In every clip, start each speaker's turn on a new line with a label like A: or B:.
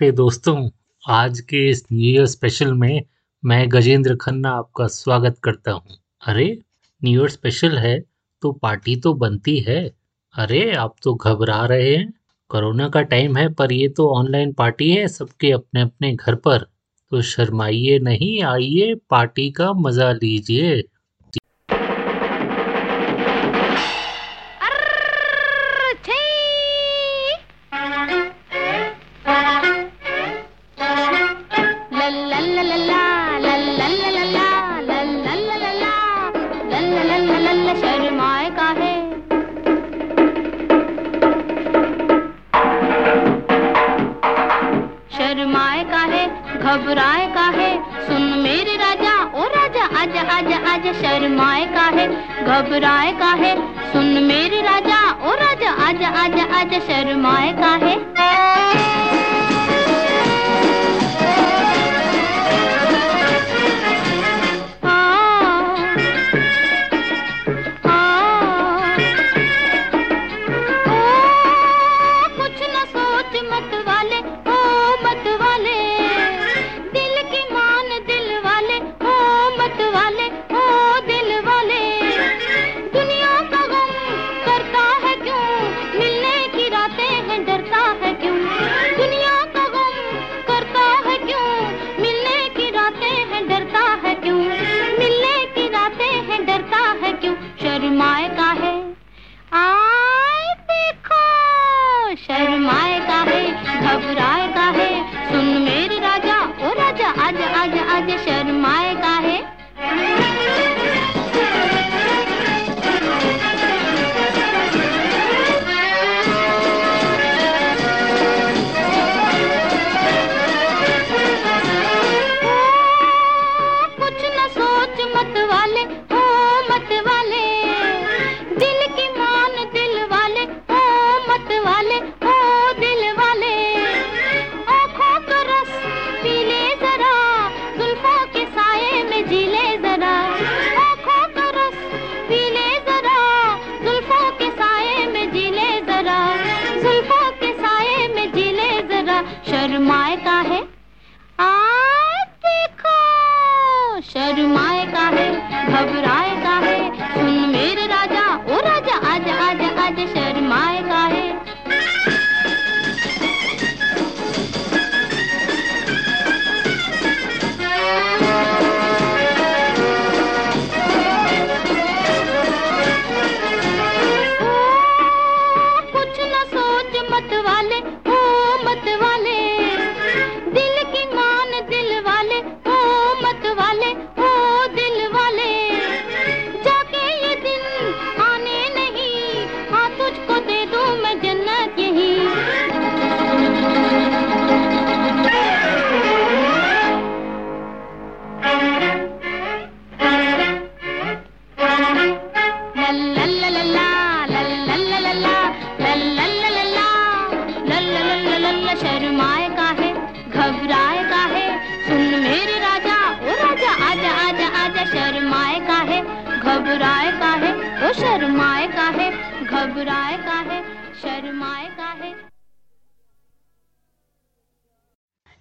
A: नमस्ते दोस्तों, आज के इस न्यू ईयर स्पेशल में मैं गजेंद्र खन्ना आपका स्वागत करता हूँ। अरे न्यू ईयर स्पेशल है तो पार्टी तो बनती है। अरे, आप तो घबरा रहे हैं। कोरोना का टाइम है, पर ये तो ऑनलाइन पार्टी है सबके अपने अपने घर पर। तो शर्माइए नहीं, आइए पार्टी का मज़ा लीजिए।
B: घबराए का है सुन मेरे राजा ओ राजा आजा आजा आजा शर्माए का है।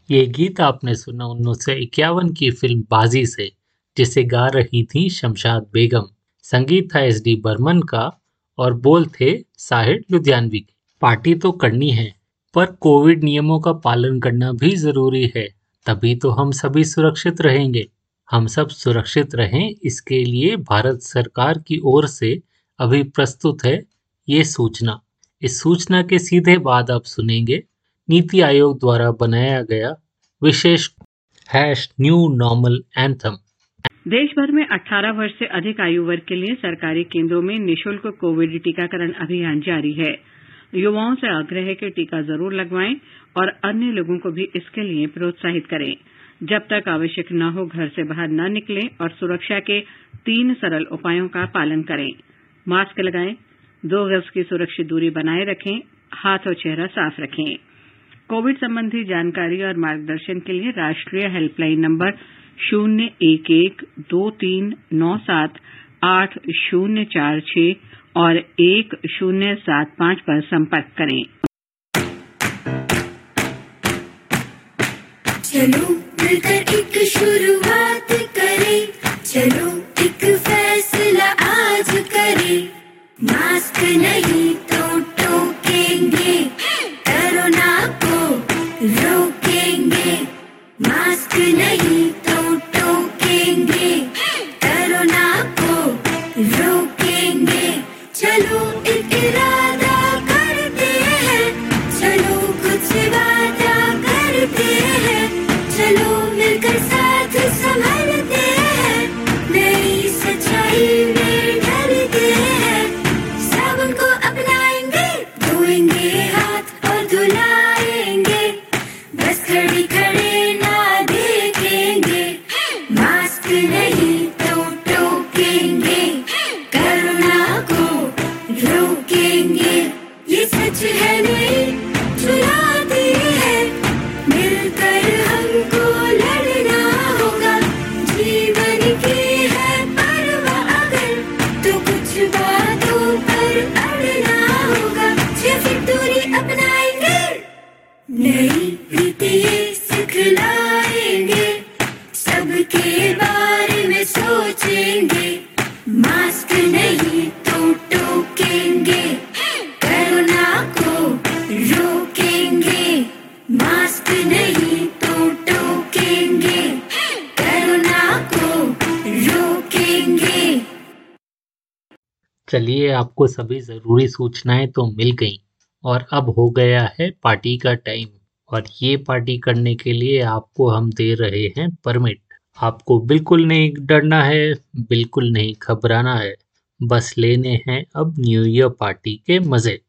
A: ये गीत आपने सुना उन्नीस सौ इक्यावन की फ़िल्म बाजी से, जिसे गा रही थी शमशाद बेगम। संगीत था एस डी बर्मन का और बोल थे साहिर लुधियानवी की। पार्टी तो करनी है, पर कोविड नियमों का पालन करना भी ज़रूरी है। तभी तो हम सभी सुरक्षित रहेंगे। हम सब सुरक्षित रहें इसके लिए भारत सरकार की ओर से अभी प्रस्तुत है ये सूचना। इस सूचना के सीधे बाद आप सुनेंगे, नीति आयोग द्वारा बनाया गया विशेष हैश न्यू नॉर्मल एंथम।
C: देश भर में 18 वर्ष से अधिक आयु वर्ग के लिए सरकारी केंद्रों में निशुल्क कोविड टीकाकरण अभियान जारी है। युवाओं से आग्रह है कि टीका ज़रूर लगवाएँ और अन्य लोगों को भी इसके लिए प्रोत्साहित करें। जब तक आवश्यक न हो, घर से बाहर न निकलें और सुरक्षा के तीन सरल उपायों का पालन करें। मास्क लगाएँ दो गज की सुरक्षित दूरी बनाए रखें, हाथ और चेहरा साफ़ रखें। कोविड संबंधी जानकारी और मार्गदर्शन के लिए राष्ट्रीय हेल्पलाइन नंबर शून्य एक एक दो तीन नौ सात आठ शून्य चार छह और एक शून्य सात पाँच पर संपर्क करें।
D: चलो मिलकर एक शुरुआत करें। चलो मास्क सबके बारे में सोचेंगे। मास्क नहीं तो टोकेंगे। को रोकेंगे। मास्क नहीं तो टोकेंगे। को रोकेंगे।
A: चलिए, आपको सभी ज़रूरी सूचनाएँ तो मिल गईं। और अब हो गया है पार्टी का टाइम। और ये पार्टी करने के लिए आपको हम दे रहे हैं परमिट। आपको बिल्कुल नहीं डरना है, बिल्कुल नहीं घबराना है। बस लेने हैं अब न्यू ईयर पार्टी के मज़े।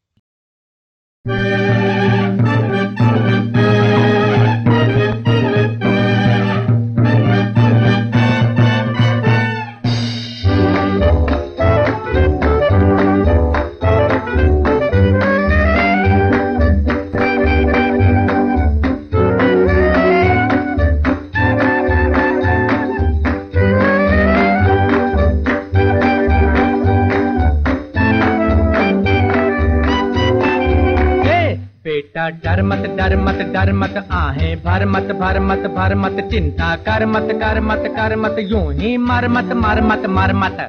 E: डर मत डर मत डर मत आहे. भर मत भर मत भर मत, चिंता कर मत कर मत कर मत, यूँ ही मर मत मर मत मर मत.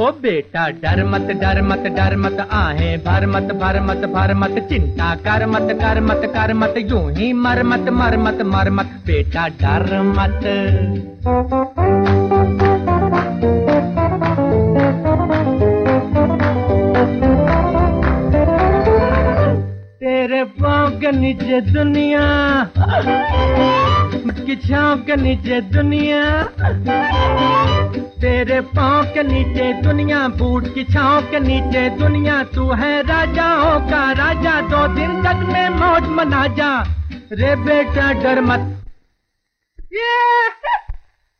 E: ओ बेटा, डर मत डर मत डर मत आहे. भर मत भर मत भर मत, चिंता कर मत कर मत कर मत, यूँ ही मर मत मर मत मर मत. बेटा, डर मत. के नीचे दुनिया। की छाँव के नीचे दुनिया। तेरे पाँव के नीचे दुनिया, बूट की छाँव के नीचे दुनिया। तू है राजाओं का राजा, दो दिन तक में मौज मना जा रे बेटा, डर मत। ये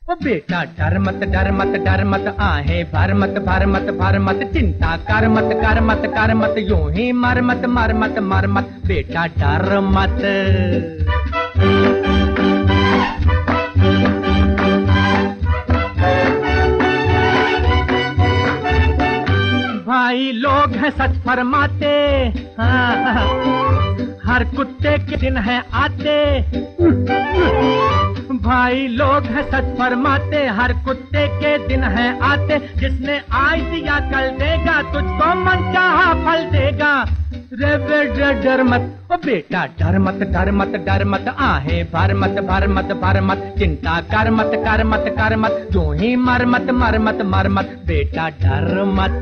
E: ओ बेटा डर मत डर मत डर मत आहे भर मत भर मत भर मत चिंता कर मत कर मत कर मत यूँ ही मर मत मर मत मर मत बेटा डर मत। भाई लोग हैं सच फरमाते। हाँ, हर कुत्ते के दिन है आते। भाई लोग हैं सच फरमाते, हर कुत्ते के दिन है आते। जिसने आज दिया कल देगा, तुझको मन चाहा फल देगा। रे डर मत, ओ बेटा डर मत डर मत डर मत, आहे भर मत भर मत भर मत। चिंता कर मत कर मत कर मत यूँ ही मर मत मर मत मर मत। बेटा डर मत।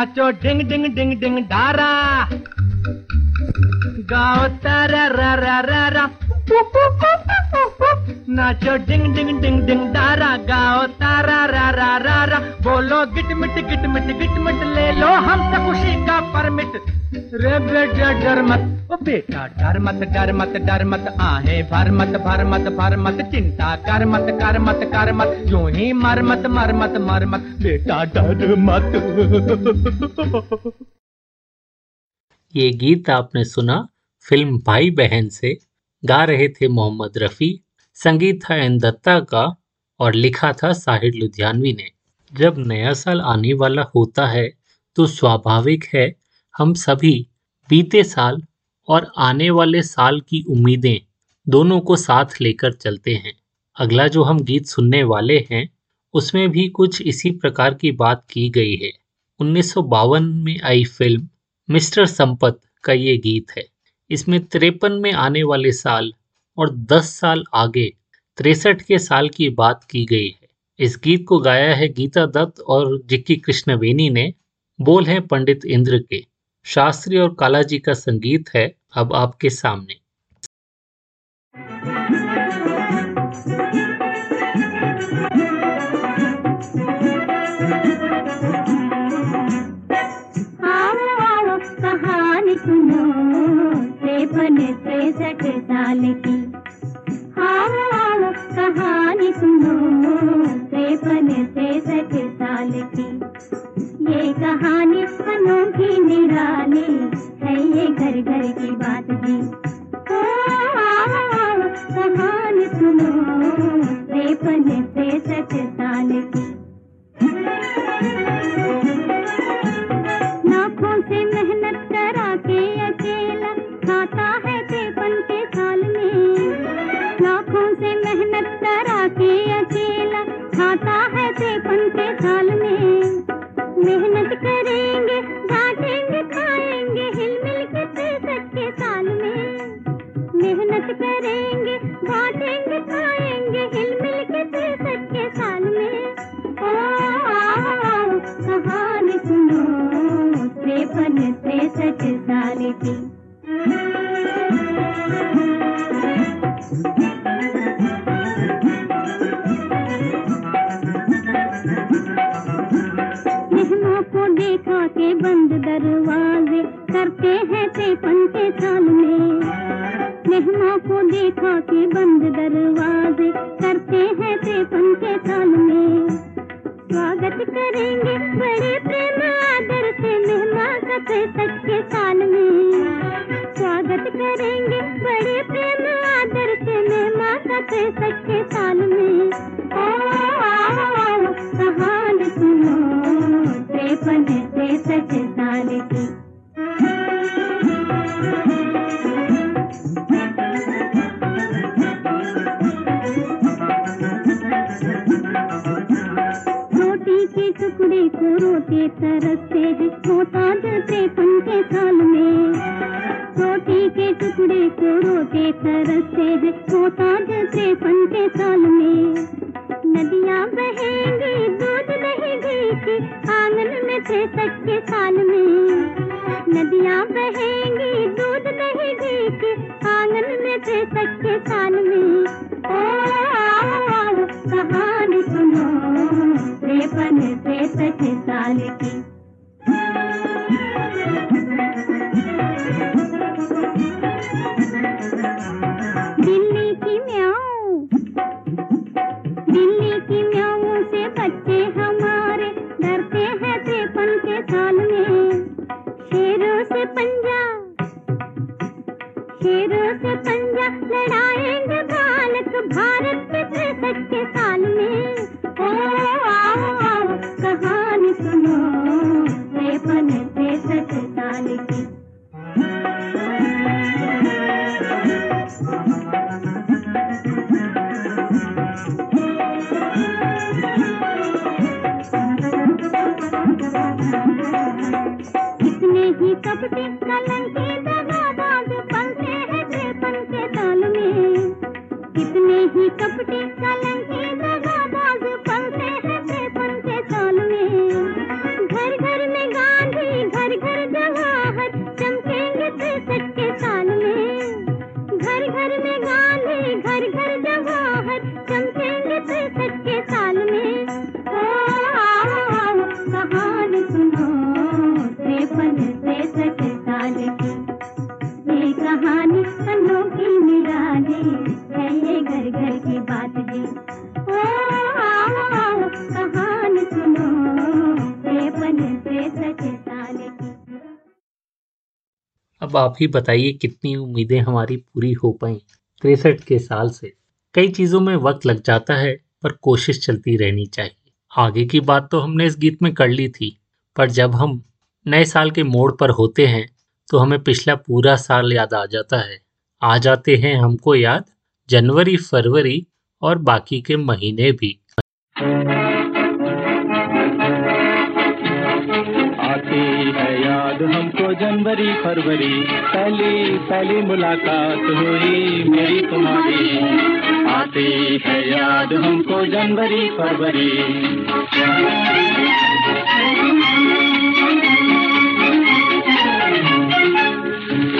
E: नाचो डिंग डिंग डिंग डिंग डारा। गाओ तारा रा रा रा रा। नाचो डिंग डिंग डिंग डिंग डारा गाओ, तारा रा रा रा रा। बोलो, गिट मिट गिट मिट गिट मिट ले लो हमसे खुशी का परमिट। रे बेटा, डर मत, ओ बेटा, डर मत डर मत डर मत, आहे, भर मत भर मत भर मत, चिंता कर मत कर मत कर मत, यूँ ही मर मत मर मत मर मत। बेटा, डर मत।
A: ये गीत आपने सुना, फ़िल्म भाई बहन से, गा रहे थे मोहम्मद रफ़ी। संगीत था एन दत्ता का और लिखा था साहिर लुधियानवी ने। जब नया साल आने वाला होता है तो स्वाभाविक है, हम सभी बीते साल और आने वाले साल की उम्मीदें दोनों को साथ लेकर चलते हैं। अगला जो हम गीत सुनने वाले हैं, उसमें भी कुछ इसी प्रकार की बात की गई है। उन्नीस सौ बावन में आई फ़िल्म मिस्टर संपत का ये गीत है। इसमें तिरपन में आने वाले साल और 10 साल आगे तिरसठ के साल की बात की गई है। इस गीत को गाया है गीता दत्त और जिक्की कृष्णवेनी ने। बोल हैं पंडित इंद्र के। शास्त्री और कालाजी का संगीत है अब आपके सामने।
B: तिरपन तिरसठ साल की कहानी सुनो तिरपन तिरसठ साल की ये कहानी अनोखी निराली, है ये घर घर की बात भी। कहानी सुनो तिरपन तिरसठ साल की मेहनत करेंगे बांटेंगे खाएँगे हिल मिल के सकते साल में। मेहनत करेंगे
A: अब आप ही बताइए कितनी उम्मीदें हमारी पूरी हो पाई तिरसठ के साल से। कई चीज़ों में वक्त लग जाता है, पर कोशिश चलती रहनी चाहिए। आगे की बात तो हमने इस गीत में कर ली थी, पर जब हम नए साल के मोड़ पर होते हैं तो हमें पिछला पूरा साल याद आ जाता है। आ जाते हैं हमको याद जनवरी, फरवरी और बाकी के महीने भी।
F: जनवरी, फरवरी, पहली पहली मुलाकात हुई मेरी तुम्हारी। आती है याद हमको जनवरी, फरवरी।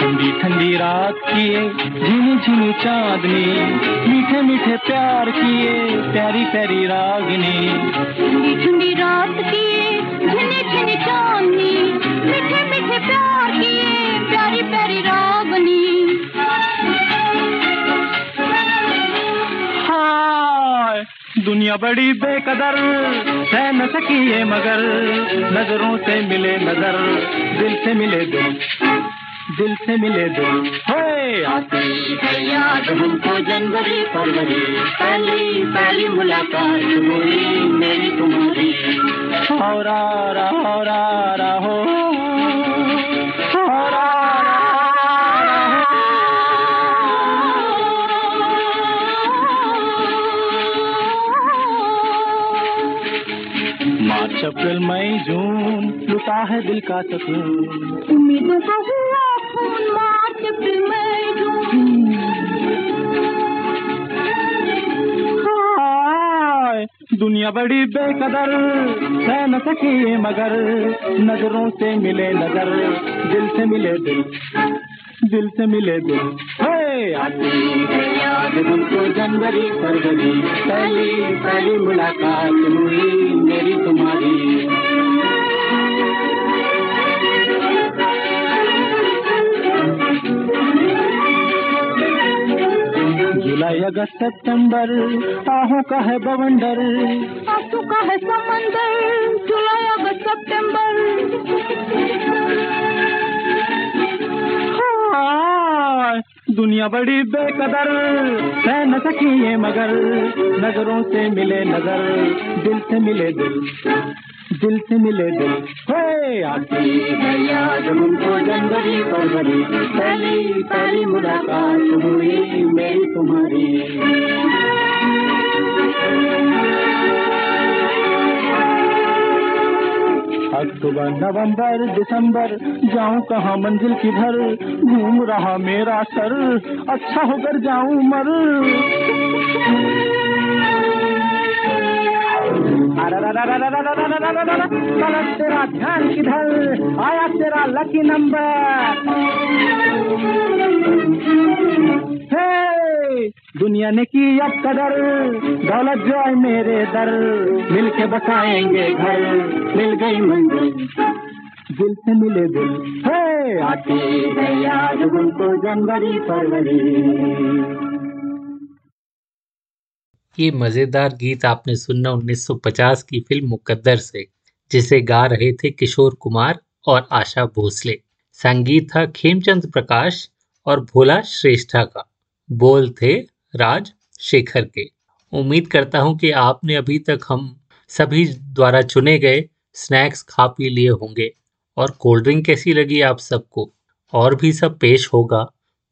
F: ठंडी ठंडी रात किए, झिनी झिनी चांदनी। मीठे मीठे प्यार किए, प्यारी प्यारी रागनी।
G: ठंडी ठंडी रात की मीठे मीठे प्यार किए प्यारी प्यारी रागनी
F: हाय, दुनिया बड़ी बेकदर है न सकी है मगर, नज़रों से मिले नज़र, दिल से मिले दिल। दिल से मिले दिल हे आती है याद हमको जनवरी फरवरी पहली पहली मुलाकात हुई मेरी तुम्हारी। हो मार्च अप्रैल मई जून लुटा है दिल का सुकून
G: उम्मीदों का
F: दुनिया बड़ी बेकदर है न सकी मगर, नज़रों से मिले नज़र, दिल से मिले दिल दिल से मिले दिल। आती है याद हमको जनवरी फरवरी, पहली पहली मुलाकात हुई मेरी तुम्हारी। जुलाई अगस्त सितंबर आहों का है बवंडर।
G: आँसू का है समंदर जुलाई अगस्त सितंबर।
F: हाय, दुनिया बड़ी बेकदर, है न सकी ये मगर। नज़रों से मिले नज़र, दिल से मिले दिल दिल से मिले दिल। हे आती है जनवरी फरवरी पहली पहली मुलाकात हुई मेरी तुम्हारी। अक्टूबर, नवंबर, दिसंबर, जाऊँ कहाँ मंजिल किधर घूम रहा मेरा सर अच्छा होकर जाऊँ मर। तेरा ध्यान किधर आया तेरा लकी नंबर दुनिया ने की अब कदर। दौलत जो है मेरे दर। मिलके बसाएँगे घर। मिल गई मंजिल। दिल से मिले दिल। हे! आती है याद हमको जनवरी फरवरी।
A: ये मज़ेदार गीत आपने सुनना 1950 की फ़िल्म मुकद्दर से, जिसे गा रहे थे किशोर कुमार और आशा भोसले। संगीत था खेमचंद प्रकाश और भोला श्रेष्ठा का। बोल थे राज शेखर के। उम्मीद करता हूँ कि आपने अभी तक हम सभी द्वारा चुने गए स्नैक्स खा पी लिए होंगे। और कोल्ड ड्रिंक कैसी लगी आप सबको? और भी सब पेश होगा।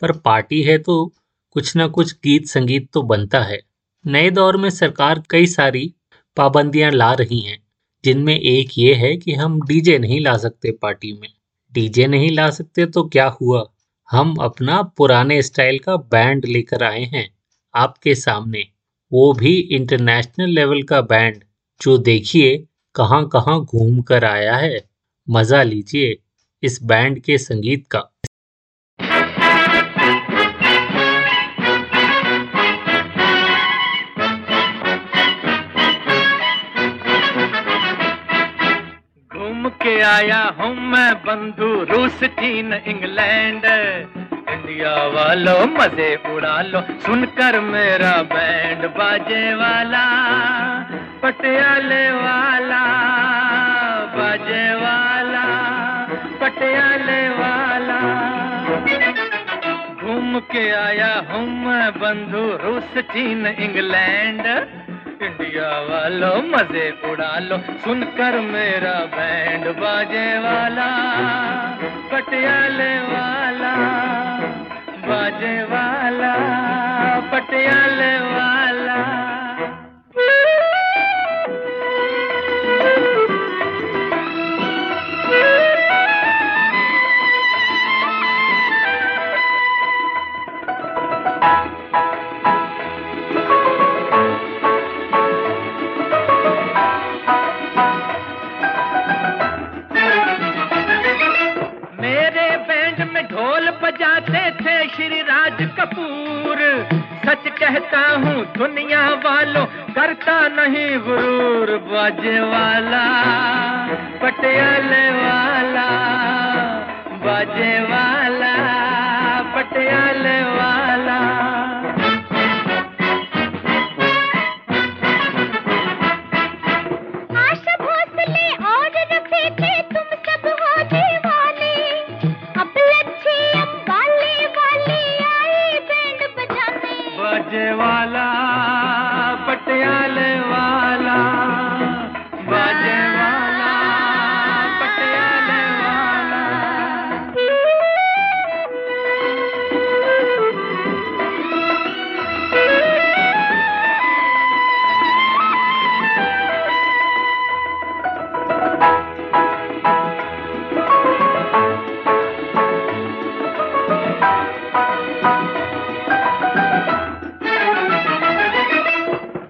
A: पर पार्टी है तो कुछ ना कुछ गीत संगीत तो बनता है। नए दौर में सरकार कई सारी पाबंदियाँ ला रही हैं, जिनमें एक ये है कि हम डीजे नहीं ला सकते पार्टी में। डीजे नहीं ला सकते तो क्या हुआ? हम अपना पुराने स्टाइल का बैंड लेकर आए हैं आपके सामने। वो भी इंटरनेशनल लेवल का बैंड जो देखिए कहाँ कहाँ घूम कर आया है। मज़ा लीजिए इस बैंड के संगीत का।
E: आया हूँ मैं बंधु रूस, चीन, इंग्लैंड। इंडिया वालों, मज़े उड़ा लो। सुनकर मेरा बैंड बाजे वाला, पटियाले वाला, बाजे वाला, पटियाले वाला। घूम के आया हूँ मैं बंधु रूस, चीन, इंग्लैंड। इंडिया वालों मज़े उड़ा लो सुनकर मेरा बैंड बाजे वाला, पटियाले वाला, बाजे वाला, पटियाले वाला।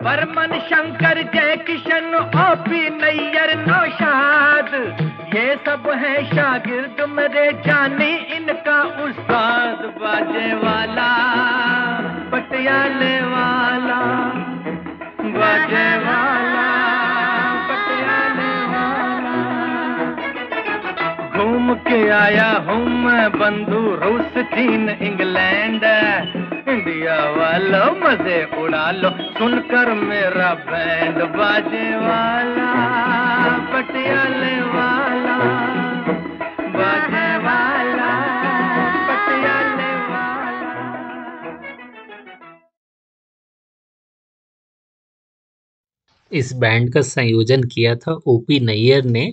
E: बर्मन शंकर जय किशन ओपी, नैयर नौशाद। ये सब है शागिर्द मेरे जानी, इनका उस्ताद बाजे वाला, पटियाले वाला, बाजे वाला, पटियाले वाला। घूम के आया हूँ मैं बंधु रूस, चीन, इंग्लैंड। इंडिया वालों, मज़े उड़ा लो। सुनकर मेरा बैंड बाजे वाला पटियाले वाला बाजे वाला पटियाले वाला।
A: इस बैंड का संयोजन किया था ओपी नैयर ने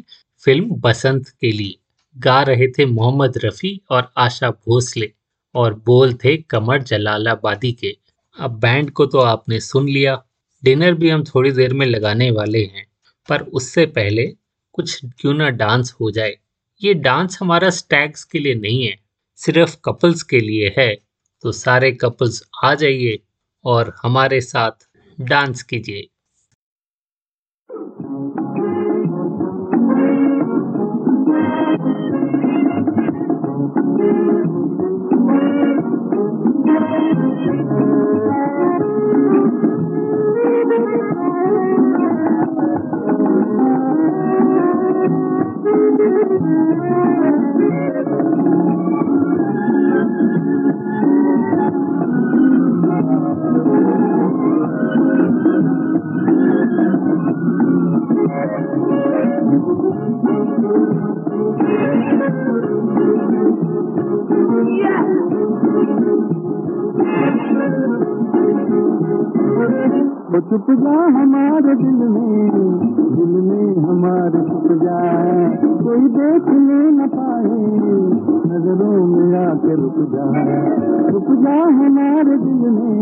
A: फ़िल्म बसंत के लिए। गा रहे थे मोहम्मद रफ़ी और आशा भोसले। और बोल थे कमर जलालाबादी के। अब बैंड को तो आपने सुन लिया। डिनर भी हम थोड़ी देर में लगाने वाले हैं। पर उससे पहले कुछ क्यों ना डांस हो जाए। ये डांस हमारा स्टैग्स के लिए नहीं है। सिर्फ़ कपल्स के लिए है। तो सारे कपल्स आ जाइए और हमारे साथ डांस कीजिए।
H: वो चुप जा हमारे दिल में दिल में हमारे चुप जाए। कोई देख ले न पाए, नज़रों में आके रुक जाए। चुप जा हमारे दिल में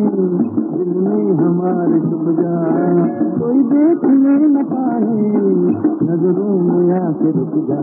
H: दिल में हमारे चुप जाए। कोई देख ले न पाए, नज़रों में आके रुक जा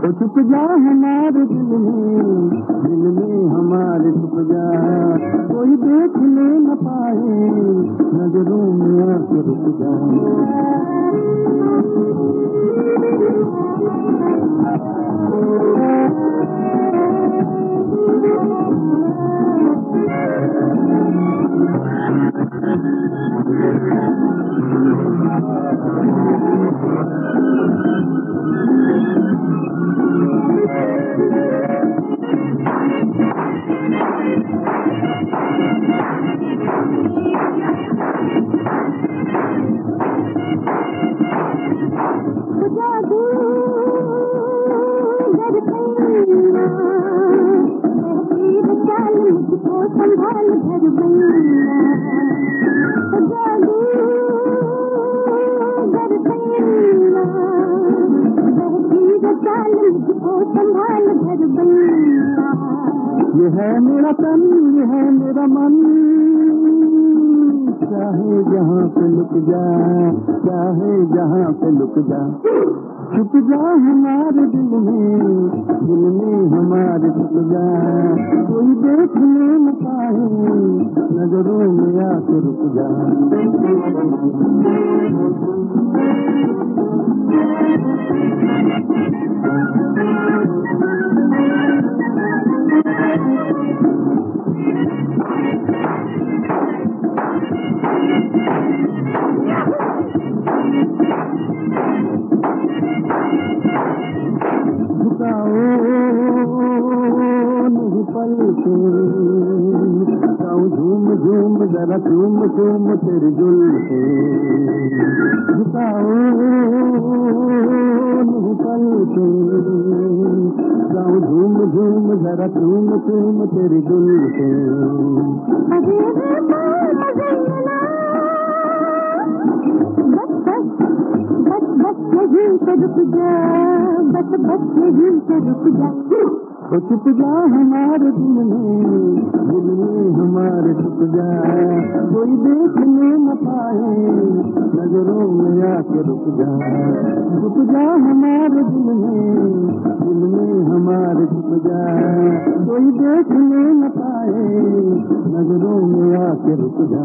H: तो छुप जा हमारे दिल में दिल में हमारे छुप जा कोई देख ले न पाए, नज़रों में आके रुक जा
B: तहसीर मुझको संभाल घर बैना
H: ये है मेरा तन, ये है मेरा मन। चाहे जहाँ पे लुक जा चाहे जहाँ पे लुक जा छुप जा हमारे दिल में दिल में हमारे छुप जा कोई देख ले न पाए, नज़रों में आके रुक जा गाऊं गीताऊं पाई
B: धूम धूम ज़रूम बस बस यहीं से रुक जा बस बस यहीं से रुक जा
H: छुप जा हमारे दिल में दिल में हमारे छुप जा। कोई देख ले न पाए नजरों में आके रुक जा। छुप जा हमारे दिल में दिल में हमारे छुप जा। कोई देख ले न पाए नजरों में आके रुक जा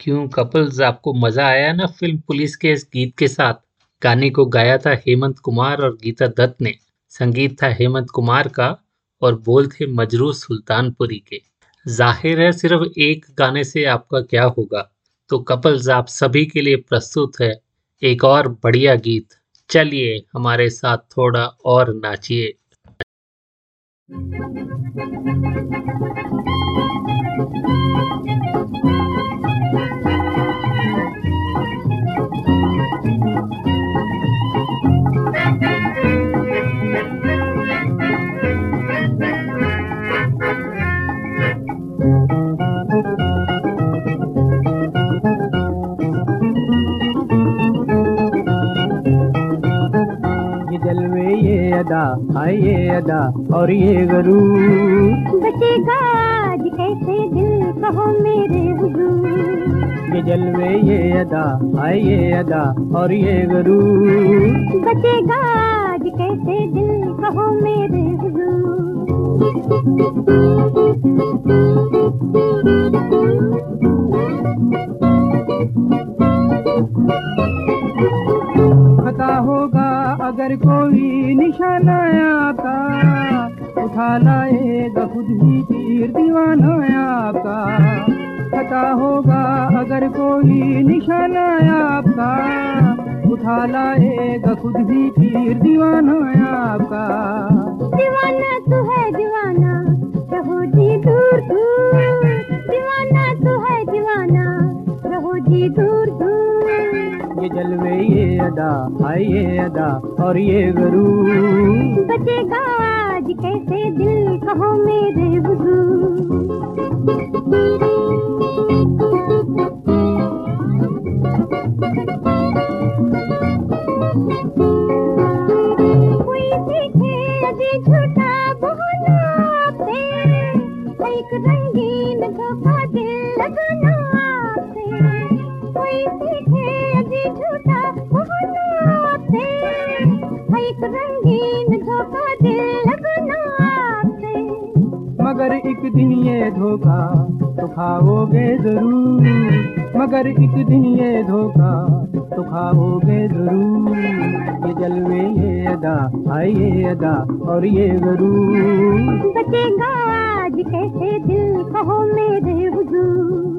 A: क्यों कपल्स आपको मज़ा आया ना फ़िल्म पुलिस के इस गीत के साथ? गाने को गाया था हेमंत कुमार और गीता दत्त ने। संगीत था हेमंत कुमार का और बोल थे मजरू सुल्तानपुरी के। ज़ाहिर है सिर्फ़ एक गाने से आपका क्या होगा। तो कपल्स आप सभी के लिए प्रस्तुत है एक और बढ़िया गीत। चलिए हमारे साथ थोड़ा और नाचिए।
E: ये अदा और ये गरूर
B: बचेगा आज कैसे दिल कहो मेरे
E: ये जलवे ये अदा आए ये अदा और ये गरूर
B: बचेगा आज कैसे दिल कहो मेरे हुजूर।
I: लाएगा खुद ही तीर दीवाना आपका। पता होगा अगर कोई निशाना आपका। उठा लाएगा खुद ही तीर दीवाना आपका।
B: दीवाना तो है दीवाना रहो जी दूर दूर। दीवाना तो है दीवाना रहो जी दूर दूर।
I: ये जलवे ये अदा हाय ये अदा और ये गरूर।
B: बचेगा कहो मेरे कोई
I: खाओगे ज़रूर, मगर एक दिन ये धोखा तो खाओगे ज़रूर। ये जल में ये अदा, हाय ये अदा, और ये ज़रूर।
B: बचेगा आज कैसे दिल, कहो मेरे नज़र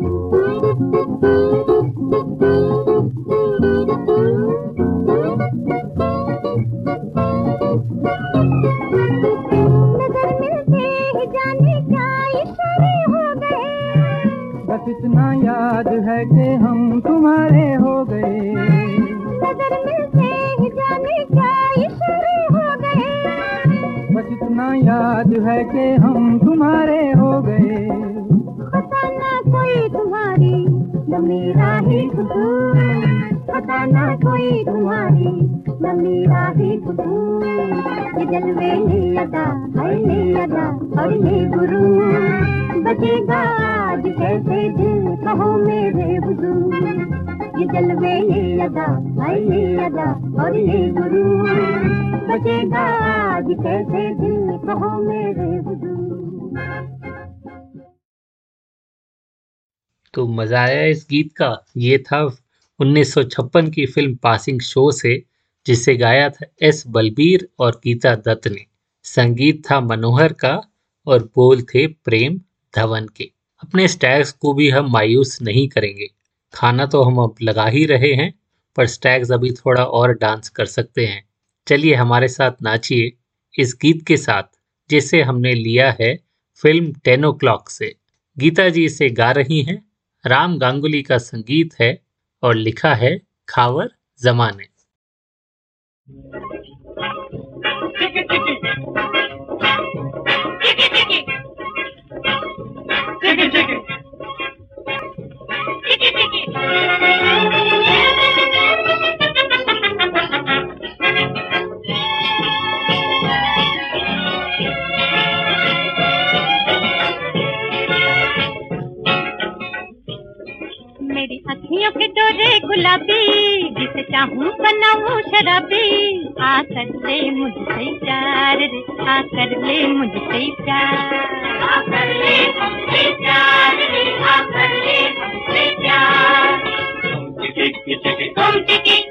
I: तुम्हारी
B: न मेरा ये जलवे ये अदा हाय ये अदा और ये गुरु। बचेगा आज कैसे दिल, कहो मेरे हुजूर। ये जलवे ये अदा हाय ये अदा और ये गुरु। बचेगा आज कैसे दिल, कहो मेरे
A: तो मज़ा आया इस गीत का? ये था 1956 की फ़िल्म पासिंग शो से, जिसे गाया था एस बलबीर और गीता दत्त ने। संगीत था मनोहर का और बोल थे प्रेम धवन के। अपने स्टैग्स को भी हम मायूस नहीं करेंगे। खाना तो हम अब लगा ही रहे हैं, पर स्टैग्स अभी थोड़ा और डांस कर सकते हैं। चलिए हमारे साथ नाचिए इस गीत के साथ, जिसे हमने लिया है फ़िल्म टेन ओ क्लॉक से। गीता जी इसे गा रही हैं। राम गांगुली का संगीत है और लिखा है खावर जमाने
B: अखियों के डोरे गुलाबी जिसे चाहूँ बनाऊँ शराबी। आ कर ले मुझसे प्यार रे आ कर ले मुझसे प्यार। आ कर ले मुझसे प्यार रे आ कर ले मुझसे प्यार। तुम चिकी चिकी तुम चिकी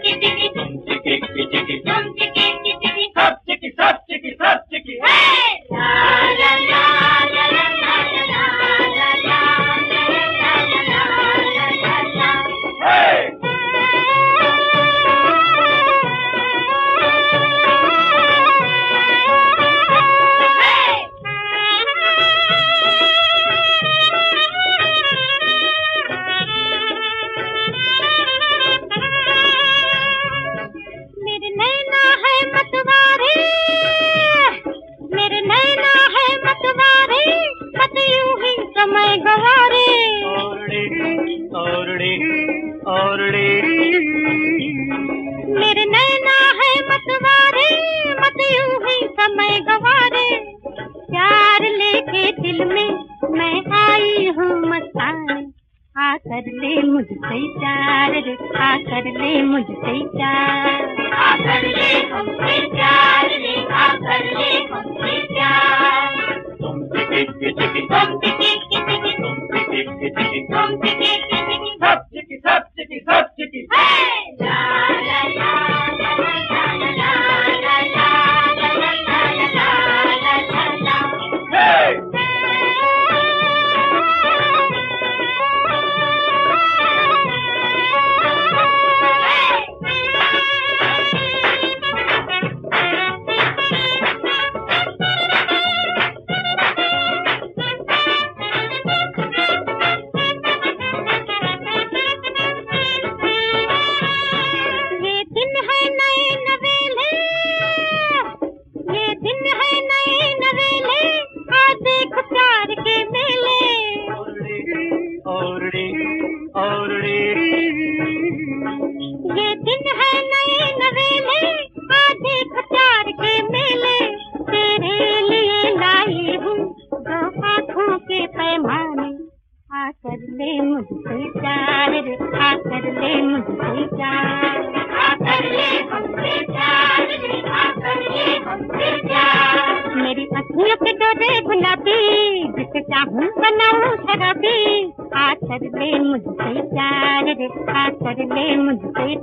B: मुझसे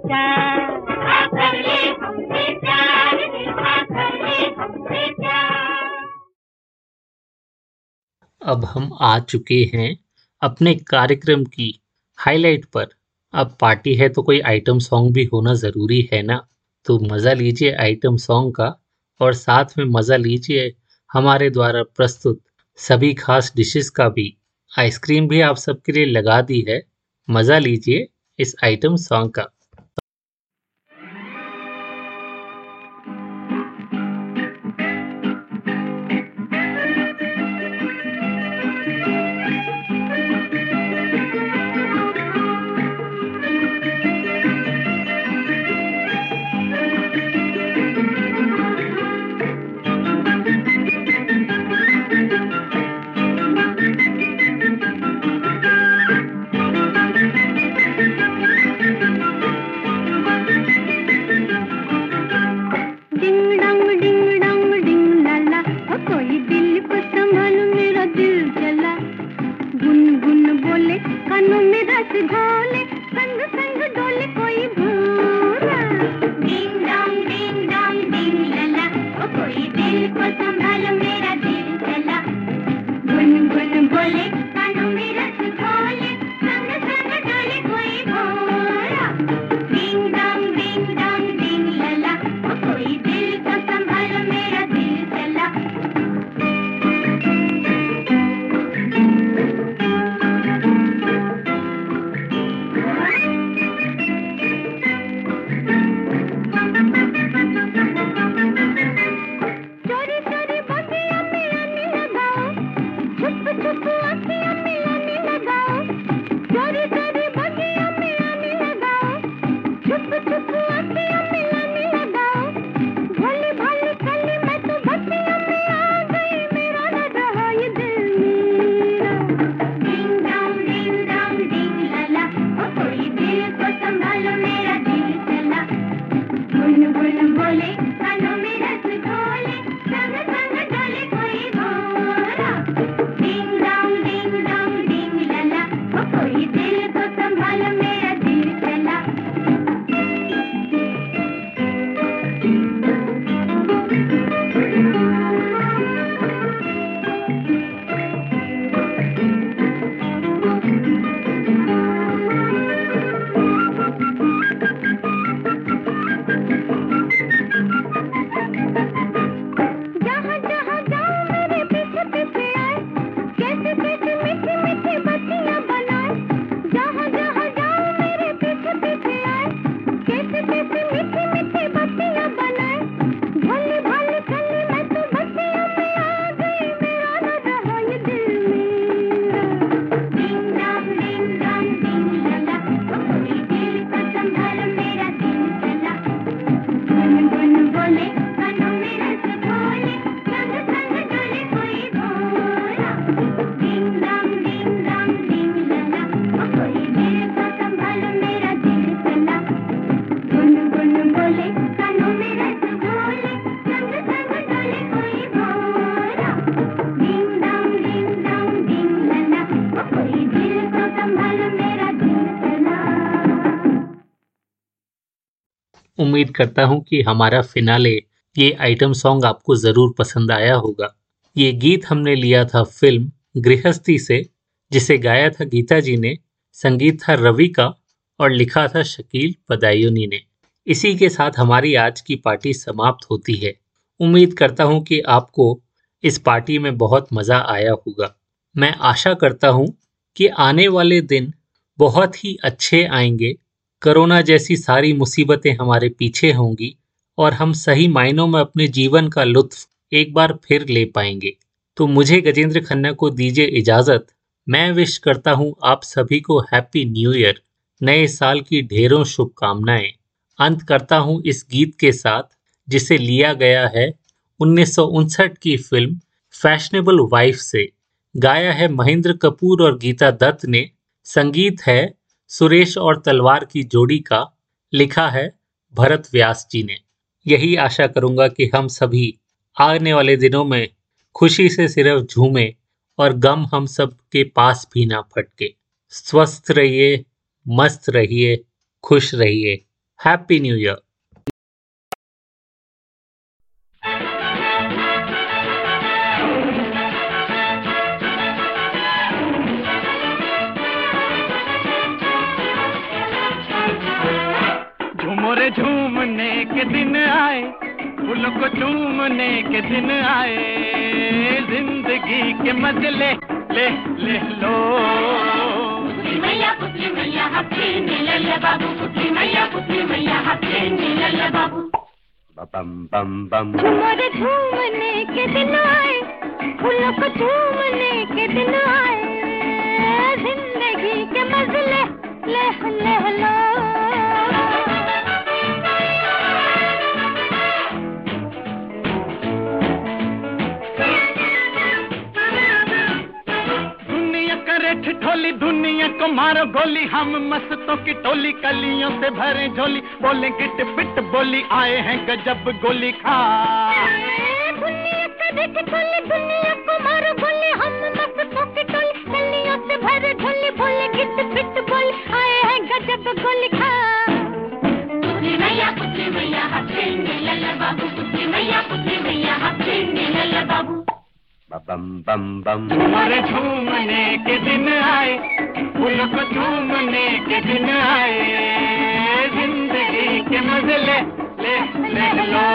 B: अब हम आ चुके हैं अपने कार्यक्रम की हाईलाइट पर। अब पार्टी है तो कोई आइटम सॉन्ग भी होना ज़रूरी है ना? तो मज़ा लीजिए आइटम सॉन्ग का और साथ में मज़ा लीजिए हमारे द्वारा प्रस्तुत सभी खास डिशेस का भी। आइसक्रीम भी आप सबके लिए लगा दी है। मज़ा लीजिए।
A: is item Sanka.
B: Ready? करता हूँ कि हमारा फिनाले ये आइटम सॉन्ग आपको ज़रूर पसंद आया होगा। ये गीत हमने लिया था फ़िल्म गृहस्थी से, जिसे गाया था गीता जी ने, संगीत था रवि का, और लिखा था शकील पदायूनी ने। इसी के साथ हमारी आज की पार्टी समाप्त होती है। उम्मीद करता हूँ कि आपको इस पार्टी में बहुत मज़ा आया होगा। मैं आशा करता हूँ कि आने वाले दिन बहुत ही अच्छे आएँगे कोरोना जैसी सारी मुसीबतें हमारे पीछे होंगी और हम सही मायनों में अपने जीवन का लुत्फ एक बार फिर ले पाएँगे। तो मुझे गजेंद्र खन्ना को दीजिए इजाज़त।
A: मैं विश करता हूँ आप सभी को हैप्पी न्यू ईयर। नए साल की ढेरों शुभकामनाएँ। अंत करता हूँ इस गीत के साथ, जिसे लिया गया है उन्नीस सौ उनसठ की फ़िल्म फैशनेबल वाइफ से। गाया है महेंद्र कपूर और गीता दत्त ने। संगीत है सुरेश और तलवार की जोड़ी का लिखा है भरत व्यास जी ने। यही आशा करूँगा कि हम सभी आने वाले दिनों में खुशी से सिर्फ़ झूमे और गम हम सब के पास भी ना फटके। स्वस्थ रहिए, मस्त रहिए, खुश रहिए। हैप्पी न्यू ईयर
J: फूलों को चूमने के दिन आए ज़िंदगी के मज़े ले ले ले। लो
B: मैया मैया बाबू मैया मैया बाबू।
K: बम बम बम।
B: झूमर झूमने के दिन आए फूलों को झूमने के दिन आए ज़िंदगी के मजले ले ले लो।
J: ठिठोली दुनिया को मारो गोली हम मस्तों की टोली कलियों से भरे झोली। बोले गिट पिट बोली आए हैं गजब गोली खा।
B: दुनिया का देख टोली दुनिया को मारो बोले हम मस्तों की टोली गलियों से भरे झोली। बोले गिट पिट बोले आए हैं गजब गोली खा। पुत्री मैया पुत्री मैया बाबू। पुत्री मैया पुत्री मैया बाबू।
K: बम बम बम।
J: झूमरे झूमने के दिन आए, फूल को झूमने के दिन आए। ज़िंदगी के मज़े ले ले ले। लो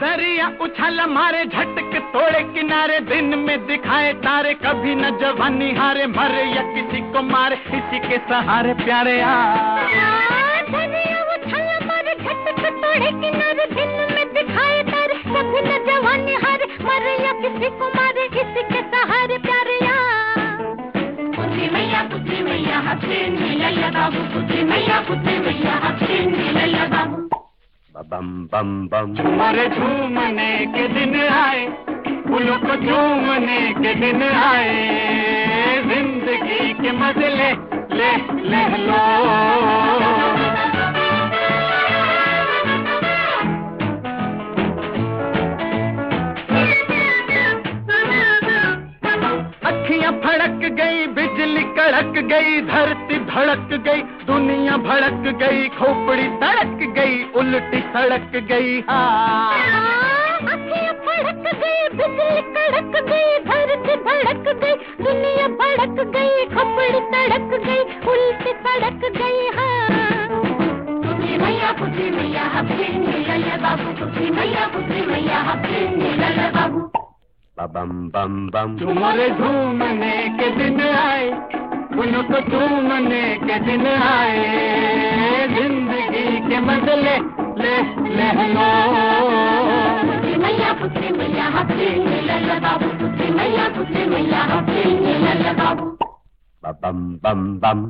J: दरिया उछल मारे झटक तोड़े किनारे दिन में दिखाए तारे कभी न जवानी हारे मरे या किसी को मारे इसी के सहारे प्यारे आ
B: धनिया वो छल्ला मारे झटक तोड़े किनारे दिन में दिखाए तारे कभी न जवानी हारे मरे या किसी को मारे किसी के सहारे प्यारे पुत्री मैया पुत्री मैया बाबू। पुत्री मैया पुत्री मैया हफ़्ते नीलल बाबू।
K: बम बम बम।
J: झूमने के दिन आए फूलों को झूमने के दिन आए। ज़िंदगी के मज़े ले ले ले। लो फड़क गई, बिजली कड़क गई, धरती धड़क गई, दुनिया भड़क गई, खोपड़ी तड़क गई, उल्टी सड़क गई। हाँ।
B: फड़क गई बिजली कड़क गई धरती धड़क गई दुनिया भड़क गई खपड़ी तड़क गई उल्टी सड़क गई हाँ। पुत्री मैया पुत्री मैया हफ़्ते नीलल बाबू पुत्री मैया पुत्री मैया हफ़्ते नीलल बाबू।
K: बम बम बम।
J: झूमरे झूमने के दिन आए फूलों को झूमने के दिन आए। ज़िंदगी के मजले ले ले लो
B: पुत्री मैया पुत्री मैया हफ़्ते नीलल बाबू पुत्री मैया पुत्री मैया हफ़्ते नीलल बाबू
K: बम बम बम